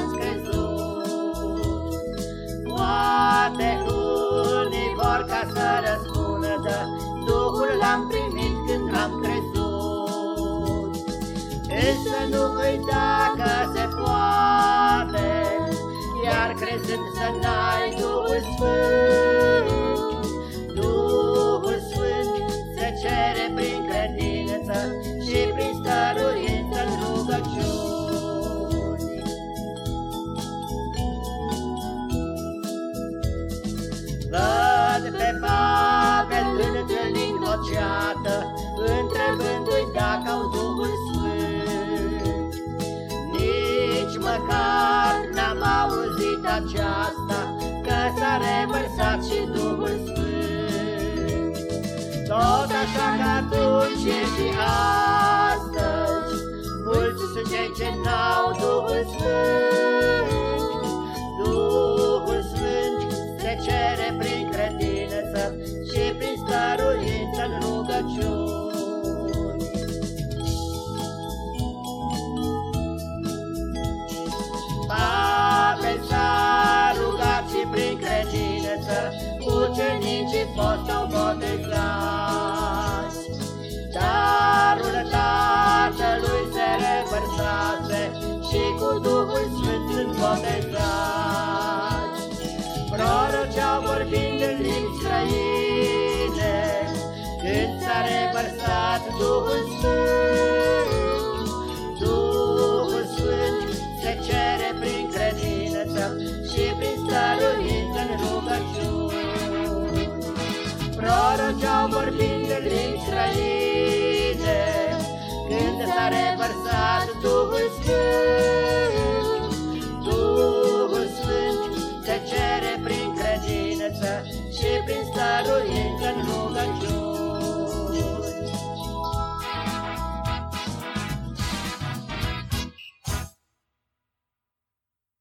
ați crezut. Poate unii vor ca să răspundă, dă, Duhul l-am primit când am crezut. Însă nu uita că se poate, iar crezând să n măcar n-am auzit aceasta, că s-a revărsat și Duhul Sfânt. Tot așa că atunci e și astăzi, mulți sunt cei ce n-au Duhul Sfânt. Duhul Sfânt se cere prin credință și prin stăruință în rugăciuni. Duhul Sfânt sunt botezați. Proroceau vorbind în limbi străine, când s-a revărsat Duhul Sfânt. Duhul Sfânt se cere prin credință și prin stăruință în rugăciuni. Proroceau vorbind în limbi străine, când s-a revărsat Duhul Sfânt.